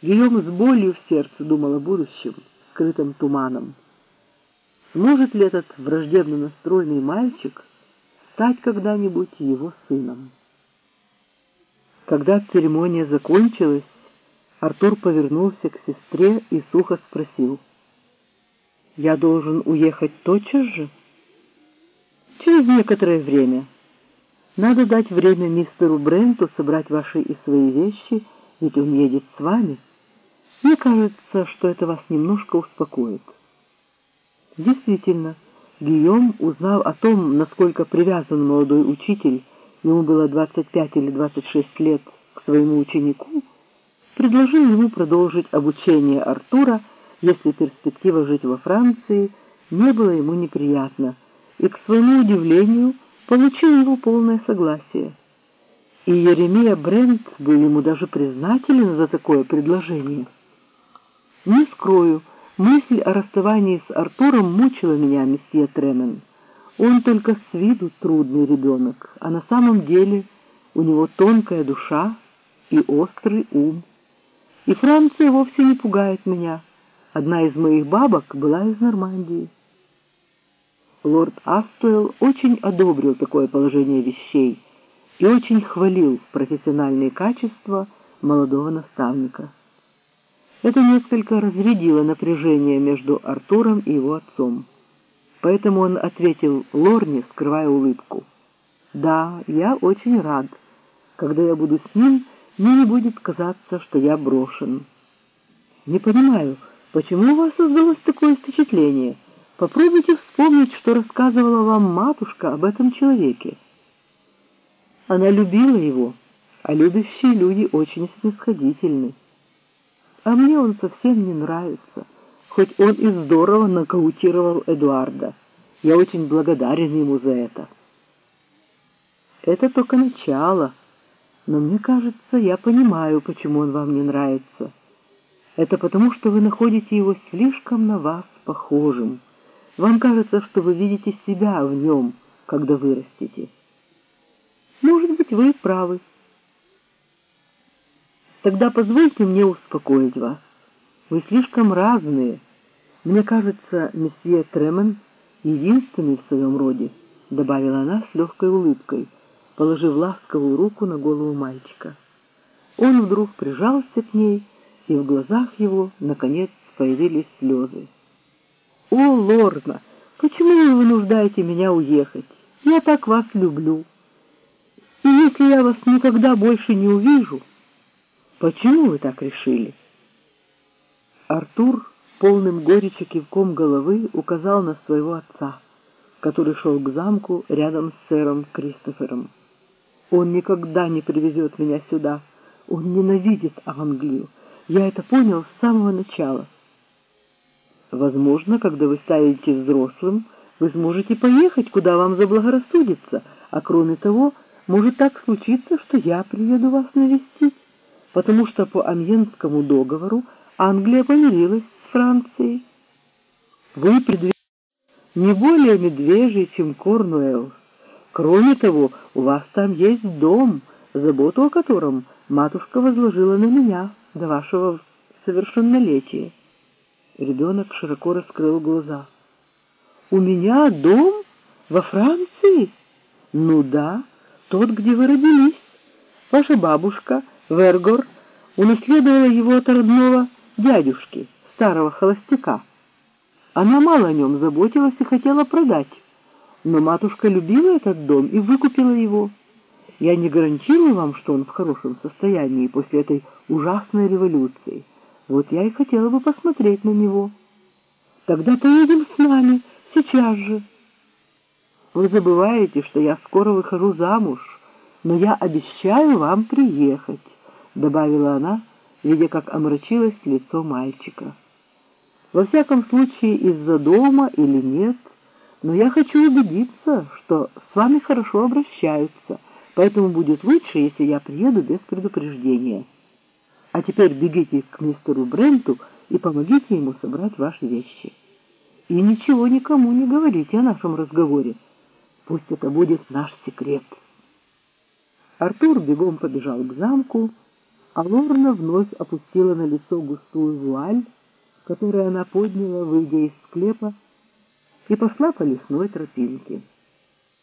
Гийом с болью в сердце думал о будущем, скрытым туманом. Сможет ли этот враждебно настроенный мальчик стать когда-нибудь его сыном? Когда церемония закончилась, Артур повернулся к сестре и сухо спросил. «Я должен уехать тотчас же?» «Через некоторое время. Надо дать время мистеру Бренту собрать ваши и свои вещи, ведь он едет с вами. Мне кажется, что это вас немножко успокоит». Действительно, Гийом, узнав о том, насколько привязан молодой учитель, ему было 25 или 26 лет, к своему ученику, предложил ему продолжить обучение Артура, если перспектива жить во Франции не была ему неприятна, и, к своему удивлению, получил его полное согласие. И Еремия Брент был ему даже признателен за такое предложение. Не скрою, мысль о расставании с Артуром мучила меня, месье Тремен. Он только с виду трудный ребенок, а на самом деле у него тонкая душа и острый ум. И Франция вовсе не пугает меня. Одна из моих бабок была из Нормандии. Лорд Астуэлл очень одобрил такое положение вещей и очень хвалил профессиональные качества молодого наставника. Это несколько разрядило напряжение между Артуром и его отцом. Поэтому он ответил Лорне, скрывая улыбку. «Да, я очень рад. Когда я буду с ним, мне не будет казаться, что я брошен. Не понимаю, почему у вас создалось такое впечатление? Попробуйте вспомнить, что рассказывала вам матушка об этом человеке. Она любила его, а любящие люди очень снисходительны. А мне он совсем не нравится, хоть он и здорово нокаутировал Эдуарда. Я очень благодарен ему за это. Это только начало, но мне кажется, я понимаю, почему он вам не нравится. Это потому, что вы находите его слишком на вас похожим. Вам кажется, что вы видите себя в нем, когда вырастете. Может быть, вы правы. Тогда позвольте мне успокоить вас. Вы слишком разные. Мне кажется, месье Тремен единственный в своем роде, добавила она с легкой улыбкой, положив ласковую руку на голову мальчика. Он вдруг прижался к ней, и в глазах его, наконец, появились слезы. «О, Лорна, почему вы вынуждаете меня уехать? Я так вас люблю. И если я вас никогда больше не увижу, почему вы так решили?» Артур полным горечи кивком головы указал на своего отца, который шел к замку рядом с сэром Кристофером. Он никогда не привезет меня сюда. Он ненавидит Англию. Я это понял с самого начала. Возможно, когда вы станете взрослым, вы сможете поехать, куда вам заблагорассудится, а кроме того, может так случиться, что я приеду вас навестить, потому что по Амьенскому договору Англия помирилась с Францией. Вы предвидите не более медвежий, чем Корнуэлл. Кроме того, у вас там есть дом, заботу о котором матушка возложила на меня до вашего совершеннолетия. Ребенок широко раскрыл глаза. «У меня дом? Во Франции?» «Ну да, тот, где вы родились. Ваша бабушка, Вергор, унаследовала его от родного дядюшки, старого холостяка. Она мало о нем заботилась и хотела продать». Но матушка любила этот дом и выкупила его. Я не гарантирую вам, что он в хорошем состоянии после этой ужасной революции. Вот я и хотела бы посмотреть на него. Тогда поедем с нами, сейчас же. Вы забываете, что я скоро выхожу замуж, но я обещаю вам приехать, — добавила она, видя, как омрачилось лицо мальчика. Во всяком случае, из-за дома или нет — но я хочу убедиться, что с вами хорошо обращаются, поэтому будет лучше, если я приеду без предупреждения. А теперь бегите к мистеру Бренту и помогите ему собрать ваши вещи. И ничего никому не говорите о нашем разговоре. Пусть это будет наш секрет. Артур бегом побежал к замку, а Лорна вновь опустила на лицо густую вуаль, которую она подняла, выйдя из склепа, и пошла по лесной тропинке.